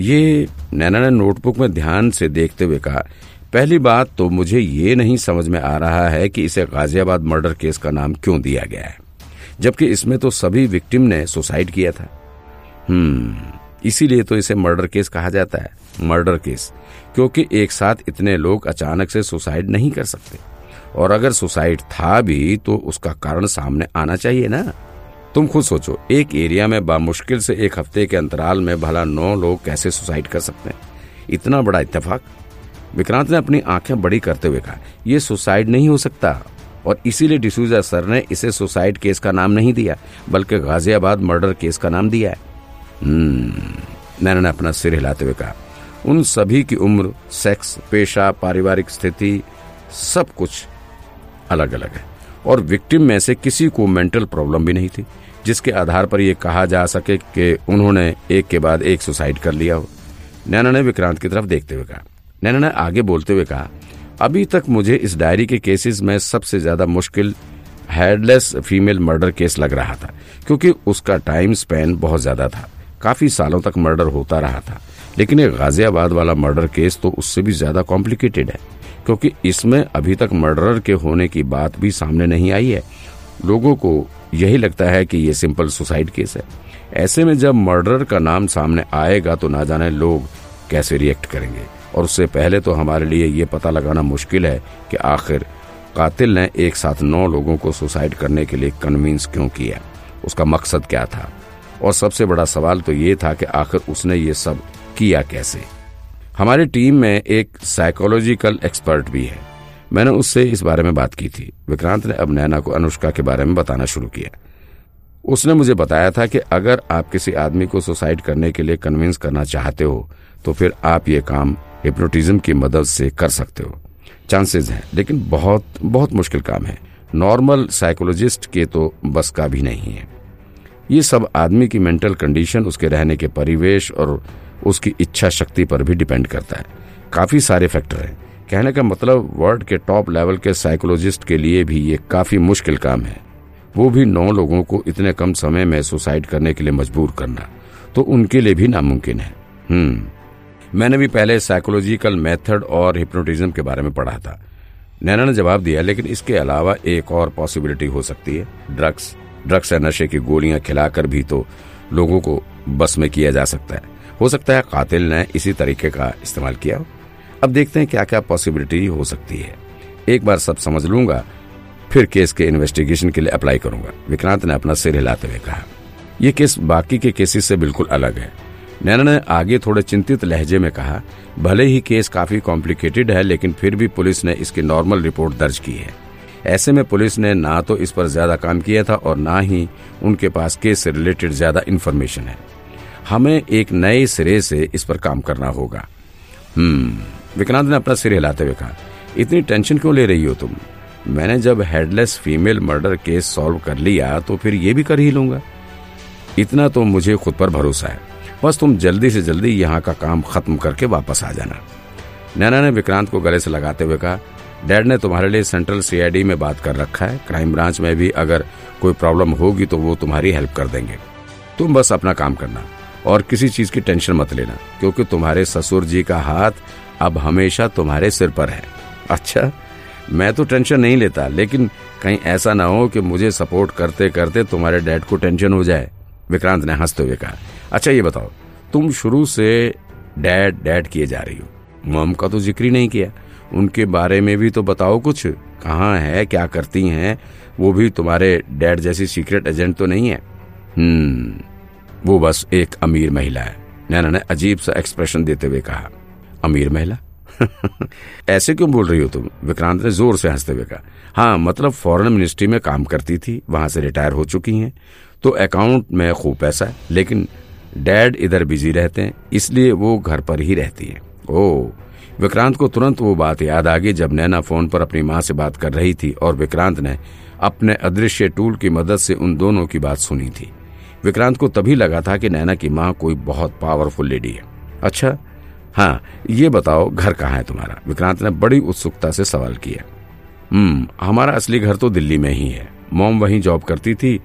ये नैना ने नोटबुक में ध्यान से देखते हुए कहा, पहली बात तो मुझे ये नहीं समझ में आ रहा है कि इसे गाजियाबाद मर्डर केस का नाम क्यों दिया गया है, जबकि इसमें तो सभी विक्टिम ने सुसाइड किया था। हम्म इसीलिए तो इसे मर्डर केस कहा जाता है, मर्डर केस, क्योंकि एक साथ इतने लोग अचानक से सुसाइड नहीं कर सकते। और अगर सुसाइड था भी तो उसका कारण सामने आना चाहिए ना। तुम खुद सोचो एक एरिया में बामुश्किल से एक हफ़्ते के अंतराल में भला नौ लोग कैसे सुसाइड कर सकते हैं? इतना बड़ा इत्तेफाक। विक्रांत ने अपनी आँखें बड़ी करते हुए कहा यह सुसाइड नहीं हो सकता। और इसीलिए डिसूजा सर ने इसे सुसाइड केस का नाम नहीं दिया बल्कि गाजियाबाद मर्डर केस का नाम दिया है। हम्म, नैना ने अपना सिर हिलाते हुए कहा उन सभी की उम्र सेक्स पेशा पारिवारिक स्थिति सब कुछ अलग अलग है। और विक्टिम में से किसी को मेंटल प्रॉब्लम भी नहीं थी, जिसके आधार पर यह कहा जा सके कि उन्होंने एक के बाद एक सुसाइड कर लिया हो। नैना ने विक्रांत की तरफ़ देखते हुए कहा। नैना ने आगे बोलते हुए कहा, अभी तक मुझे इस डायरी के केसेस में सबसे ज़्यादा मुश्किल हेडलेस फीमेल मर्डर केस लग रहा था, क्योंकि उसका टाइम स्पेन बहुत ज़्यादा था। काफ़ी सालों तक मर्डर होता रहा था, लेकिन ये गाजियाबाद वाला मर्डर केस तो उससे भी ज़्यादा कॉम्प्लिकेटेड है। क्योंकि इसमें अभी तक मर्डरर के होने की बात भी सामने नहीं आई है। लोगों को यही लगता है कि ये सिंपल सुसाइड केस है। ऐसे में जब मर्डरर का नाम सामने आएगा तो ना जाने लोग कैसे रिएक्ट करेंगे। और उससे पहले तो हमारे लिए ये पता लगाना मुश्किल है कि आखिर कातिल ने एक साथ नौ लोगों को सुसाइड करने के लिए कन्विंस क्यों किया? उसका मकसद क्या था? और सबसे बड़ा सवाल तो ये था कि आखिर उसने ये सब किया कैसे? हमारी टीम में एक साइकोलॉजिकल एक्सपर्ट भी है। मैंने उससे इस बारे में बात की थी। विक्रांत ने अब नैना को अनुष्का के बारे में बताना शुरू किया। उसने मुझे बताया था कि अगर आप किसी आदमी को सुसाइड करने के लिए कन्विंस करना चाहते हो तो फिर आप ये काम हिप्नोटिज्म की मदद से कर सकते हो। चांसेस हैं, लेकिन बहुत बहुत मुश्किल काम है। नॉर्मल साइकोलॉजिस्ट के तो बस का भी नहीं है। ये सब आदमी की मेंटल कंडीशन उसके रहने के परिवेश और उसकी इच्छा शक्ति पर भी डिपेंड करता है। काफ़ी सारे फैक्टर हैं। कहने का मतलब वर्ल्ड के टॉप लेवल के साइकोलॉजिस्ट के लिए भी ये काफ़ी मुश्किल काम है। वो भी नौ लोगों को इतने कम समय में सुसाइड करने के लिए मजबूर करना। तो उनके लिए भी नामुमकिन है। हम्म। मैंने भी पहले साइकोलॉजिकल मेथड और हिप्नोटिज्म के बारे में पढ़ा था। नैना ने जवाब दिया, लेकिन इसके अलावा एक और पॉसिबिलिटी हो सकती है। ड्रग्स। ड्रग्स या नशे की गोलियाँ खिलाकर भी तो लोगों को बस में किया जा सकता है। हो सकता है कातिल ने इसी तरीके का इस्तेमाल किया हो। अब देखते हैं क्या क्या पॉसिबिलिटी हो सकती है। एक बार सब समझ लूँगा, फिर केस के इन्वेस्टिगेशन के लिए अप्लाई करूँगा। विक्रांत ने अपना सिर हिलाते हुए कहा यह केस बाकी के केसेस से बिल्कुल अलग है। नैना ने आगे थोड़े चिंतित लहजे में कहा, भले ही केस काफ़ी कॉम्प्लिकेटेड है, लेकिन फिर भी पुलिस ने इसकी नॉर्मल रिपोर्ट दर्ज की है। ऐसे में पुलिस ने ना तो इस पर ज़्यादा काम किया था और ना ही उनके पास केस से रिलेटेड ज़्यादा इन्फॉर्मेशन है। हमें एक नए सिरे से इस पर काम करना होगा। हम्म विक्रांत ने अपना सिर हिलाते हुए कहा, इतनी टेंशन क्यों ले रही हो तुम? मैंने जब headless female murder case solve कर लिया तो फिर ये भी कर ही लूँगा। इतना तो मुझे खुद पर भरोसा है। बस तुम जल्दी से जल्दी यहाँ का काम खत्म करके वापस आ जाना। नैना ने विक्रांत को गले से लगाते हुए कहा, डैड ने तुम्हारे लिए सेंट्रल सीआईडी में बात कर रखा है। क्राइम ब्रांच में भी अगर कोई प्रॉब्लम होगी तो वो तुम्हारी हेल्प कर देंगे। तुम बस अपना काम करना। और किसी चीज़ की टेंशन मत लेना, क्योंकि तुम्हारे ससुर जी का हाथ अब हमेशा तुम्हारे सिर पर है। अच्छा मैं तो टेंशन नहीं लेता, लेकिन कहीं ऐसा ना हो कि मुझे सपोर्ट करते करते तुम्हारे डैड को टेंशन हो जाए। विक्रांत ने हँसते हुए कहा अच्छा ये बताओ, तुम शुरू से डैड डैड किए जा रही हो। मम का तो ज़िक्र ही नहीं किया। उनके बारे में भी तो बताओ कुछ। कहाँ है, क्या करती हैं, वो भी तुम्हारे डैड जैसी सीक्रेट एजेंट तो नहीं है। हम्म वो बस एक अमीर महिला है। नैना ने अजीब सा एक्सप्रेशन देते हुए कहा, अमीर महिला? ऐसे क्यों बोल रही हो तुम? विक्रांत ने ज़ोर से हँसते हुए कहा हाँ मतलब फॉरेन मिनिस्ट्री में काम करती थी, वहाँ से रिटायर हो चुकी हैं तो अकाउंट में खूब पैसा है, लेकिन डैड इधर बिज़ी रहते हैं, इसलिए वो घर पर ही रहती है। ओ विक्रांत को तुरंत वो बात याद आ गई जब नैना फ़ोन पर अपनी माँ से बात कर रही थी और विक्रांत ने अपने अदृश्य टूल की मदद से उन दोनों की बात सुनी थी। विक्रांत को तभी लगा था कि नैना की माँ कोई बहुत पावरफुल लेडी है। अच्छा हाँ ये बताओ, घर कहाँ है तुम्हारा? विक्रांत ने बड़ी उत्सुकता से सवाल किया। हम्म हमारा असली घर तो दिल्ली में ही है। मोम वहीं जॉब करती थी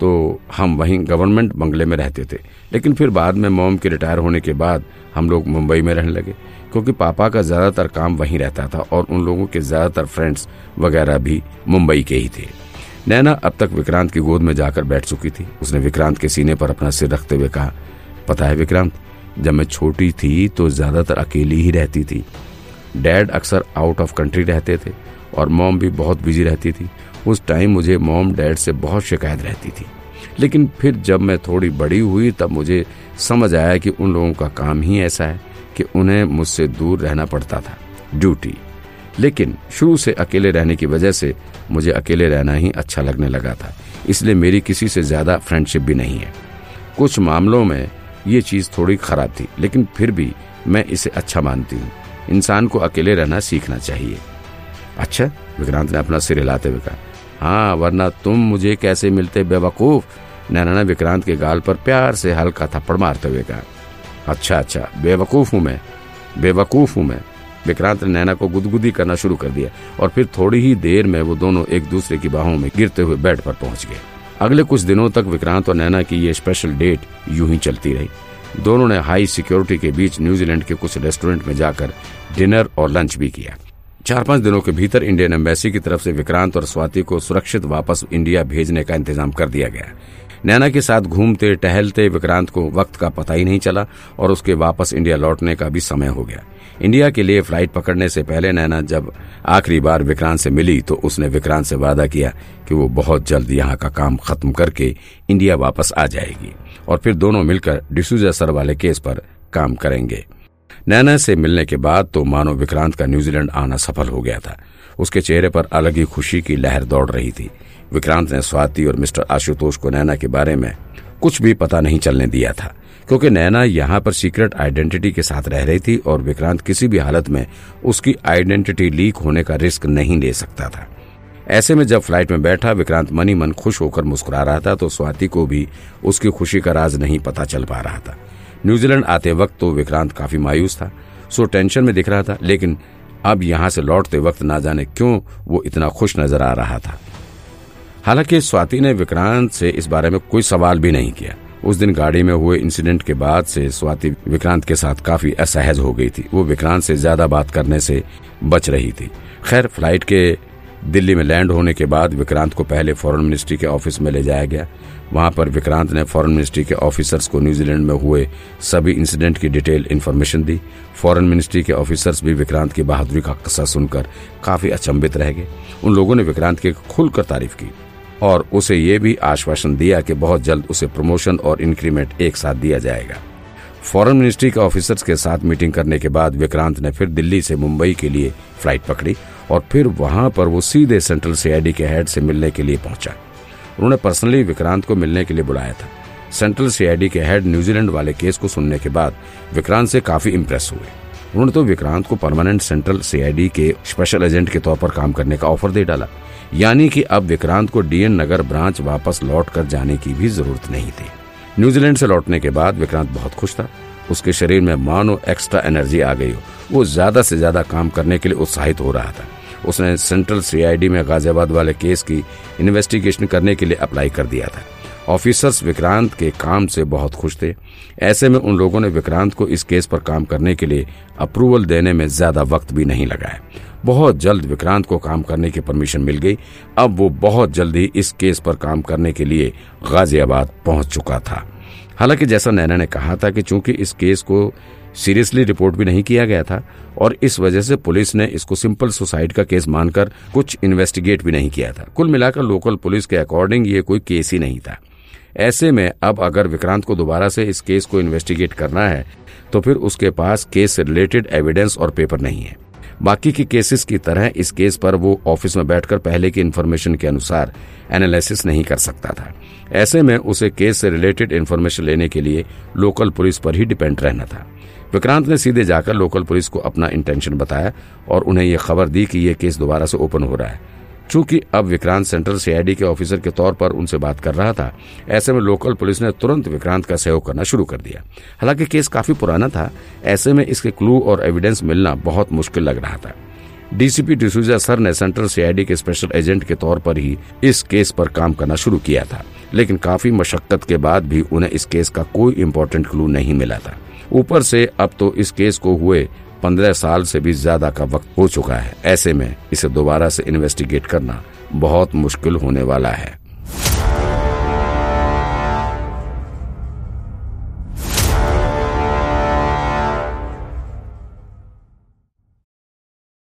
तो हम वहीं गवर्नमेंट बंगले में रहते थे। लेकिन फिर बाद में मोम के रिटायर होने के बाद हम लोग मुंबई में रहने लगे, क्योंकि पापा का ज़्यादातर काम वहीं रहता था और उन लोगों के ज़्यादातर फ्रेंड्स वगैरह भी मुंबई के ही थे। नैना अब तक विक्रांत की गोद में जाकर बैठ चुकी थी। उसने विक्रांत के सीने पर अपना सिर रखते हुए कहा, पता है विक्रांत, जब मैं छोटी थी तो ज़्यादातर अकेली ही रहती थी। डैड अक्सर आउट ऑफ़ कंट्री रहते थे और मॉम भी बहुत बिज़ी रहती थी। उस टाइम मुझे मॉम, डैड से बहुत शिकायत रहती थी। लेकिन फिर जब मैं थोड़ी बड़ी हुई, तब मुझे समझ आया कि उन लोगों का काम ही ऐसा है कि उन्हें मुझसे दूर रहना पड़ता था। ड्यूटी लेकिन शुरू से अकेले रहने की वजह से मुझे अकेले रहना ही अच्छा लगने लगा था। इसलिए मेरी किसी से ज़्यादा फ्रेंडशिप भी नहीं है। कुछ मामलों में ये चीज़ थोड़ी खराब थी, लेकिन फिर भी मैं इसे अच्छा मानती हूँ। इंसान को अकेले रहना सीखना चाहिए। अच्छा विक्रांत ने अपना सिर हिलाते हुए कहा हाँ वरना तुम मुझे कैसे मिलते बेवकूफ़? नैना ने विक्रांत के गाल पर प्यार से हल्का थप्पड़ मारते हुए कहा अच्छा अच्छा बेवकूफ़ हूँ मैं, बेवकूफ़ हूँ मैं। विक्रांत ने नैना को गुदगुदी करना शुरू कर दिया और फिर थोड़ी ही देर में वो दोनों एक दूसरे की बाहों में गिरते हुए बेड पर पहुँच गए। अगले कुछ दिनों तक विक्रांत और नैना की ये स्पेशल डेट यूँ ही चलती रही। दोनों ने हाई सिक्योरिटी के बीच न्यूजीलैंड के कुछ रेस्टोरेंट में जाकर डिनर और लंच भी किया। चार पाँच दिनों के भीतर इंडियन एम्बेसी की तरफ़ से विक्रांत और स्वाति को सुरक्षित वापस इंडिया भेजने का इंतज़ाम कर दिया गया। नैना के साथ घूमते, टहलते विक्रांत को वक्त का पता ही नहीं चला और उसके वापस इंडिया लौटने का भी समय हो गया। इंडिया के लिए फ़्लाइट पकड़ने से पहले नैना जब आखिरी बार विक्रांत से मिली तो उसने विक्रांत से वादा किया कि वो बहुत जल्द यहाँ का काम खत्म करके इंडिया वापस आ जाएगी और फिर दोनों मिलकर डिसूजा सर वाले केस पर काम करेंगे। नैना से मिलने के बाद तो मानो विक्रांत का न्यूजीलैंड आना सफल हो गया था। उसके चेहरे पर अलग ही खुशी की लहर दौड़ रही थी। विक्रांत ने स्वाति और मिस्टर आशुतोष को नैना के बारे में कुछ भी पता नहीं चलने दिया था, क्योंकि नैना यहाँ पर सीक्रेट आइडेंटिटी के साथ रह रही थी और विक्रांत किसी भी हालत में उसकी आइडेंटिटी लीक होने का रिस्क नहीं ले सकता था। ऐसे में जब फ़्लाइट में बैठा, विक्रांत मनी मन खुश होकर मुस्कुरा रहा था तो स्वाति को भी उसकी खुशी का राज नहीं पता चल पा रहा था। न्यूजीलैंड आते वक्त तो विक्रांत काफ़ी मायूस था, सो टेंशन में दिख रहा था, लेकिन अब यहाँ से लौटते वक्त ना जाने क्यों वो इतना खुश नज़र आ रहा था। हालाँकि स्वाति ने विक्रांत से इस बारे में कोई सवाल भी नहीं किया। उस दिन गाड़ी में हुए इंसिडेंट के बाद से स्वाति विक्रांत के साथ काफ़ी असहज हो गई थी। वो विक्रांत से ज़्यादा बात करने से बच रही थी। खैर, फ़्लाइट के दिल्ली में लैंड होने के बाद विक्रांत को पहले फॉरेन मिनिस्ट्री के ऑफ़िस में ले जाया गया। वहाँ पर विक्रांत ने फॉरेन मिनिस्ट्री के ऑफिसर्स को न्यूजीलैंड में हुए सभी इंसिडेंट की डिटेल इन्फॉर्मेशन दी। फॉरेन मिनिस्ट्री के ऑफिसर्स भी विक्रांत की बहादुरी का किस्सा सुनकर काफ़ी अचंभित रह गए। उन लोगों ने विक्रांत की खुलकर तारीफ़ की और उसे ये भी आश्वासन दिया कि बहुत जल्द उसे प्रमोशन और इंक्रीमेंट एक साथ दिया जाएगा। फॉरेन मिनिस्ट्री के ऑफिसर्स के साथ मीटिंग करने के बाद विक्रांत ने फिर दिल्ली से मुंबई के लिए फ़्लाइट पकड़ी और फिर वहाँ पर वो सीधे सेंट्रल सीआईडी के हेड से मिलने के लिए पहुँचा। उन्होंने पर्सनली विक्रांत को मिलने के लिए बुलाया था। सेंट्रल सीआईडी के हेड न्यूजीलैंड वाले केस को सुनने के बाद विक्रांत से काफ़ी इम्प्रेस हुए। उन्होंने तो विक्रांत को परमानेंट सेंट्रल सीआईडी के स्पेशल एजेंट के तौर पर काम करने का ऑफ़र दे डाला। यानी कि अब विक्रांत को डीएन नगर ब्रांच वापस लौट कर जाने की भी ज़रूरत नहीं थी। न्यूजीलैंड से लौटने के बाद विक्रांत बहुत खुश था। उसके शरीर में मानो एक्स्ट्रा एनर्जी आ गई हो। वो ज़्यादा से ज़्यादा काम करने के लिए उत्साहित हो रहा था। उसने सेंट्रल सीआईडी में गाजियाबाद वाले केस की इन्वेस्टिगेशन करने के लिए अप्लाई कर दिया था। ऑफिसर्स विक्रांत के काम से बहुत खुश थे। ऐसे में उन लोगों ने विक्रांत को इस केस पर काम करने के लिए अप्रूवल देने में ज़्यादा वक्त भी नहीं लगाया। बहुत जल्द विक्रांत को काम करने की परमिशन मिल गई। अब वो बहुत जल्द इस केस पर काम करने के लिए गाजियाबाद पहुँच चुका था। हालाँकि जैसा नैना ने कहा था कि चूँकि इस केस को सीरियसली रिपोर्ट भी नहीं किया गया था और इस वजह से पुलिस ने इसको सिंपल सुसाइड का केस मानकर कुछ इन्वेस्टिगेट भी नहीं किया था। कुल मिलाकर लोकल पुलिस के अकॉर्डिंग ये कोई केस ही नहीं था। ऐसे में अब अगर विक्रांत को दोबारा से इस केस को इन्वेस्टिगेट करना है तो फिर उसके पास केस रिलेटेड एविडेंस और पेपर नहीं है। बाकी के केसेस की तरह इस केस पर वो ऑफ़िस में बैठकर पहले की इन्फॉर्मेशन के अनुसार एनालिसिस नहीं कर सकता था। ऐसे में उसे केस से रिलेटेड इन्फॉर्मेशन लेने के लिए लोकल पुलिस पर ही डिपेंड रहना था। विक्रांत ने सीधे जाकर लोकल पुलिस को अपना इंटेंशन बताया और उन्हें यह खबर दी कि यह केस दोबारा से ओपन हो रहा है। चूँकि अब विक्रांत सेंट्रल सीआईडी के ऑफिसर के तौर पर उनसे बात कर रहा था, ऐसे में लोकल पुलिस ने तुरंत विक्रांत का सहयोग करना शुरू कर दिया। हालाँकि केस काफ़ी पुराना था, ऐसे में इसके क्लू और एविडेंस मिलना बहुत मुश्किल लग रहा था। डीसीपी डिसूजा सर ने सेंट्रल सीआईडी के स्पेशल एजेंट के तौर पर ही इस केस पर काम करना शुरू किया था, लेकिन काफ़ी मशक्कत के बाद भी उन्हें इस केस का कोई इम्पोर्टेंट क्लू नहीं मिला था। ऊपर से अब तो इस केस को हुए पंद्रह साल से भी ज़्यादा का वक्त हो चुका है। ऐसे में इसे दोबारा से इन्वेस्टिगेट करना बहुत मुश्किल होने वाला है।